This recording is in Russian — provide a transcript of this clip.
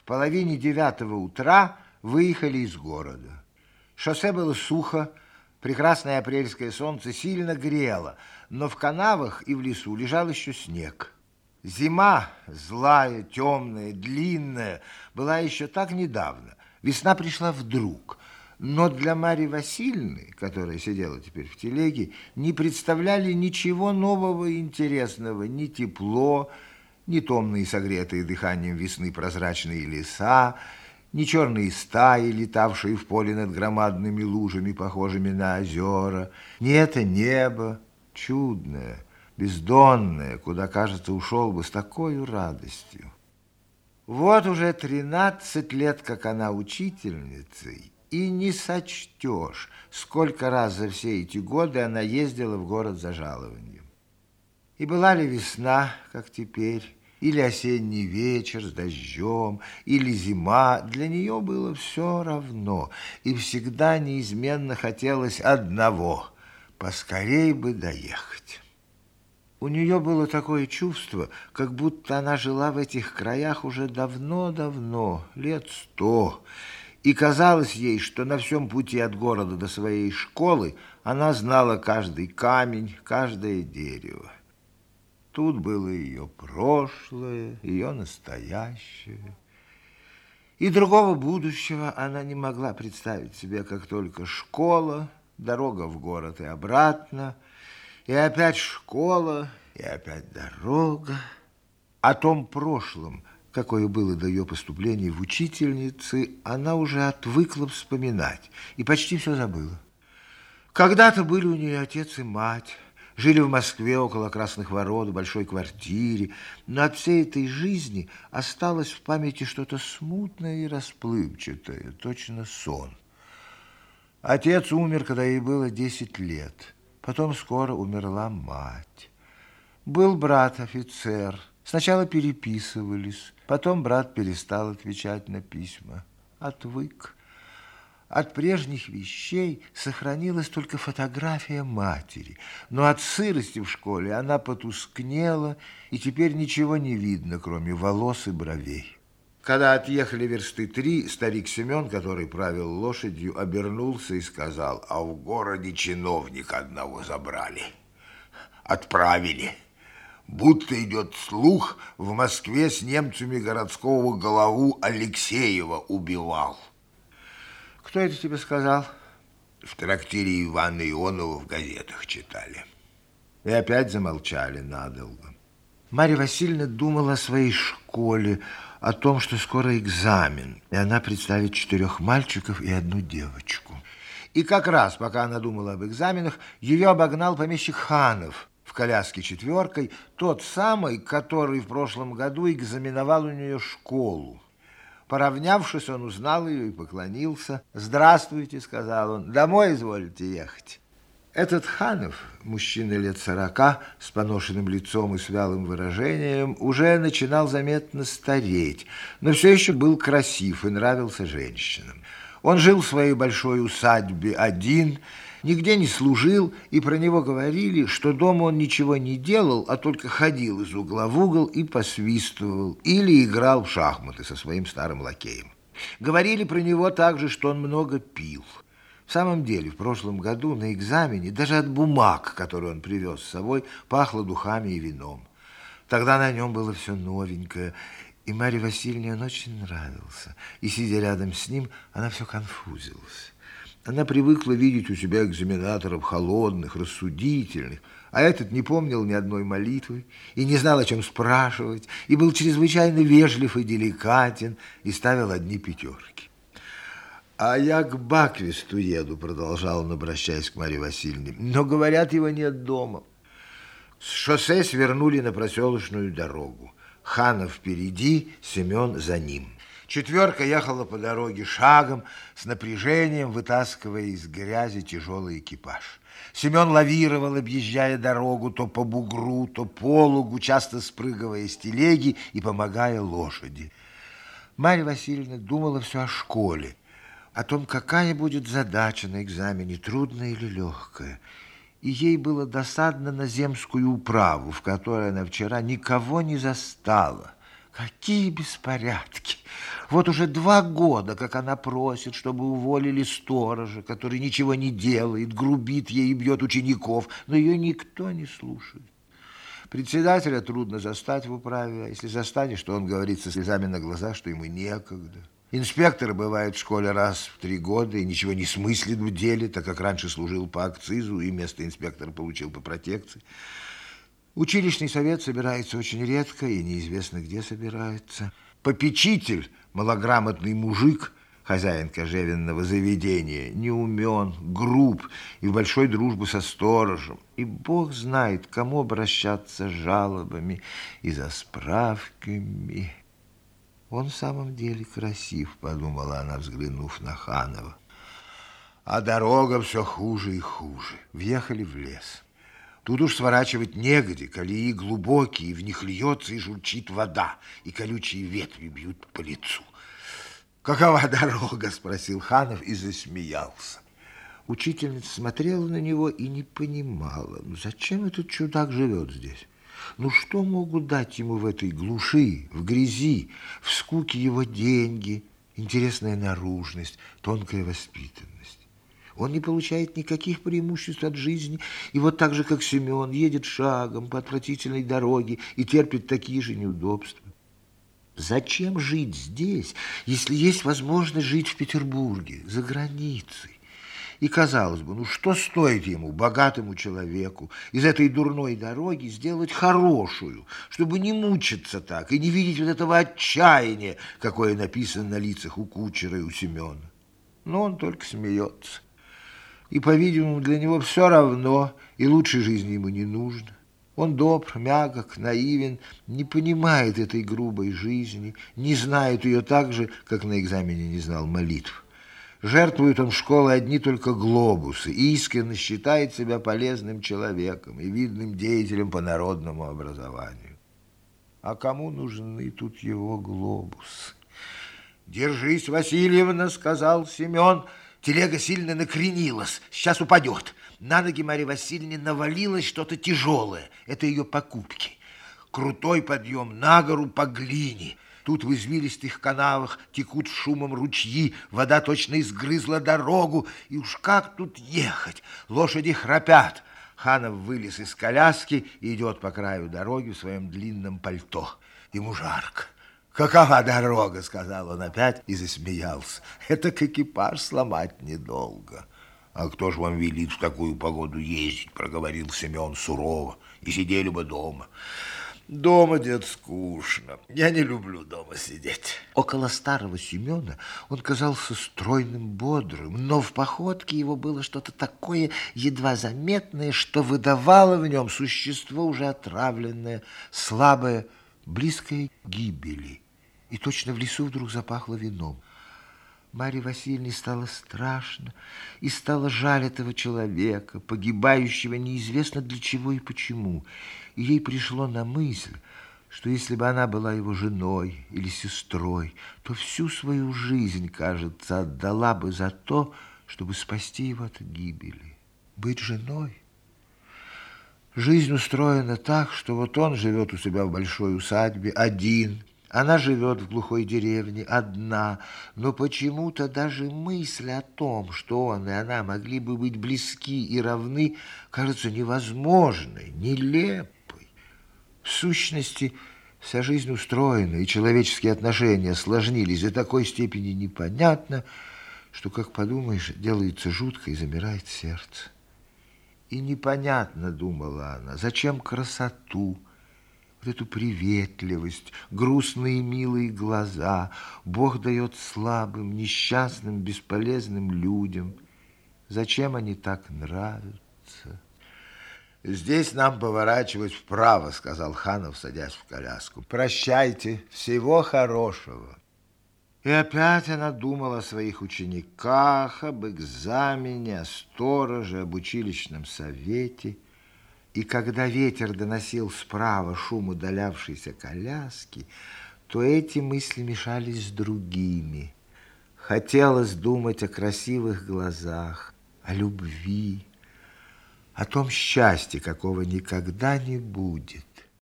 В половине девятого утра выехали из города. Шоссе было сухо, прекрасное апрельское солнце сильно грело, но в канавах и в лесу лежал еще снег. Зима, злая, темная, длинная, была еще так недавно. Весна пришла вдруг. Но для Марьи Васильевны, которая сидела теперь в телеге, не представляли ничего нового и интересного. Ни тепло, ни томные, согретые дыханием весны прозрачные леса, ни черные стаи, летавшие в поле над громадными лужами, похожими на озера, ни это небо чудное, бездонное, куда, кажется, ушел бы с такой радостью. Вот уже тринадцать лет, как она учительницей, и не сочтешь, сколько раз за все эти годы она ездила в город за жалованием. И была ли весна, как теперь, или осенний вечер с дождем, или зима, для нее было все равно, и всегда неизменно хотелось одного – поскорей бы доехать. У нее было такое чувство, как будто она жила в этих краях уже давно-давно, лет сто, и казалось ей, что на всем пути от города до своей школы она знала каждый камень, каждое дерево. Тут было ее прошлое, ее настоящее. И другого будущего она не могла представить себе, как только школа, дорога в город и обратно – и опять школа, и опять дорога. О том прошлом, какое было до ее поступления в учительницы, она уже отвыкла вспоминать и почти все забыла. Когда-то были у нее отец и мать, жили в Москве около Красных Ворот, в большой квартире, но от всей этой жизни осталось в памяти что-то смутное и расплывчатое, точно сон. Отец умер, когда ей было 10 лет – Потом скоро умерла мать. Был брат-офицер. Сначала переписывались, потом брат перестал отвечать на письма. Отвык. От прежних вещей сохранилась только фотография матери, но от сырости в школе она потускнела, и теперь ничего не видно, кроме волос и бровей. Когда отъехали версты три, старик Семен, который правил лошадью, обернулся и сказал, а в городе чиновника одного забрали, отправили. Будто идет слух, в Москве с немцами городского голову Алексеева убивал. Кто это тебе сказал? В трактире Ивана Ионова в газетах читали. И опять замолчали надолго. Марья Васильевна думала о своей школе, о том, что скоро экзамен, и она представит четырех мальчиков и одну девочку. И как раз, пока она думала об экзаменах, ее обогнал помещик Ханов в коляске четверкой, тот самый, который в прошлом году экзаменовал у нее школу. Поравнявшись, он узнал ее и поклонился. «Здравствуйте», — сказал он, — «домой изволите ехать». Этот Ханов, мужчина лет сорока, с поношенным лицом и с вялым выражением, уже начинал заметно стареть, но все еще был красив и нравился женщинам. Он жил в своей большой усадьбе один, нигде не служил, и про него говорили, что дома он ничего не делал, а только ходил из угла в угол и посвистывал, или играл в шахматы со своим старым лакеем. Говорили про него также, что он много пил – в самом деле, в прошлом году на экзамене даже от бумаг, которые он привез с собой, пахло духами и вином. Тогда на нем было все новенькое, и Марье Васильевне он очень нравился. И, сидя рядом с ним, она все конфузилась. Она привыкла видеть у себя экзаменаторов холодных, рассудительных, а этот не помнил ни одной молитвы и не знал, о чем спрашивать, и был чрезвычайно вежлив и деликатен, и ставил одни пятерки. «А я к Баквисту еду», — продолжал он, обращаясь к Марье Васильевне. «Но, говорят, его нет дома». С шоссе свернули на проселочную дорогу. Ханов впереди, Семен за ним. Четверка ехала по дороге шагом, с напряжением вытаскивая из грязи тяжелый экипаж. Семен лавировал, объезжая дорогу то по бугру, то по лугу, часто спрыгивая с телеги и помогая лошади. Марья Васильевна думала все о школе, о том, какая будет задача на экзамене, трудная или легкая. И ей было досадно на земскую управу, в которой она вчера никого не застала. Какие беспорядки! Вот уже два года, как она просит, чтобы уволили сторожа, который ничего не делает, грубит ей и бьет учеников, но ее никто не слушает. Председателя трудно застать в управе, а если застанешь, то он говорит со слезами на глазах, что ему некогда. Инспектор бывает в школе раз в три года и ничего не смыслит в деле, так как раньше служил по акцизу и место инспектора получил по протекции. Училищный совет собирается очень редко и неизвестно, где собирается. Попечитель, малограмотный мужик, хозяин кожевенного заведения, не умен, груб и в большой дружбе со сторожем. И Бог знает, кому обращаться с жалобами и за справками. Он в самом деле красив, подумала она, взглянув на Ханова. А дорога все хуже и хуже. Въехали в лес. Тут уж сворачивать негде, колеи глубокие, в них льется и журчит вода, и колючие ветви бьют по лицу. «Какова дорога?» – спросил Ханов и засмеялся. Учительница смотрела на него и не понимала, ну зачем этот чудак живет здесь? Ну что могут дать ему в этой глуши, в грязи, в скуке его деньги, интересная наружность, тонкая воспитанность? Он не получает никаких преимуществ от жизни, и вот так же, как Семен, едет шагом по отвратительной дороге и терпит такие же неудобства. Зачем жить здесь, если есть возможность жить в Петербурге, за границей? И казалось бы, ну что стоит ему, богатому человеку, из этой дурной дороги сделать хорошую, чтобы не мучиться так и не видеть вот этого отчаяния, какое написано на лицах у кучера и у Семена. Но он только смеется. И, по-видимому, для него все равно, и лучшей жизни ему не нужно. Он добр, мягок, наивен, не понимает этой грубой жизни, не знает ее так же, как на экзамене не знал молитв. Жертвует он в школе одни только глобусы, искренне считает себя полезным человеком и видным деятелем по народному образованию. А кому нужны тут его глобусы? «Держись, Васильевна», — сказал Семен, — Телега сильно накренилась, сейчас упадет. На ноги Марьи Васильевне навалилось что-то тяжелое. Это ее покупки. Крутой подъем на гору по глине. Тут в извилистых канавах текут шумом ручьи, вода точно изгрызла дорогу. И уж как тут ехать? Лошади храпят. Ханов вылез из коляски и идет по краю дороги в своем длинном пальто. Ему жарко. «Какова дорога?» — сказал он опять и засмеялся. «Это к экипаж сломать недолго». «А кто ж вам велит в такую погоду ездить?» — проговорил Семен сурово. «И сидели бы дома». Дома, дед, скучно. Я не люблю дома сидеть. Около старого Семена он казался стройным, бодрым, но в походке его было что-то такое едва заметное, что выдавало в нем существо уже отравленное, слабое, близкое к гибели. И точно в лесу вдруг запахло вином. Марье Васильевне стало страшно, и стало жаль этого человека, погибающего неизвестно для чего и почему. И ей пришло на мысль, что если бы она была его женой или сестрой, то всю свою жизнь, кажется, отдала бы за то, чтобы спасти его от гибели. Быть женой? Жизнь устроена так, что вот он живет у себя в большой усадьбе один, она живет в глухой деревне одна, но почему-то даже мысль о том, что он и она могли бы быть близки и равны, кажется невозможной, нелепой. В сущности, вся жизнь устроена, и человеческие отношения сложнились до такой степени непонятно, что, как подумаешь, делается жутко и замирает сердце. И непонятно, думала она, зачем красоту, эту приветливость, грустные милые глаза Бог дает слабым, несчастным, бесполезным людям. Зачем они так нравятся? «Здесь нам поворачивать вправо», — сказал Ханов, садясь в коляску. «Прощайте, всего хорошего». И опять она думала о своих учениках, об экзамене, о стороже, об училищном совете — и когда ветер доносил справа шум удалявшейся коляски, то эти мысли мешались с другими. Хотелось думать о красивых глазах, о любви, о том счастье, какого никогда не будет.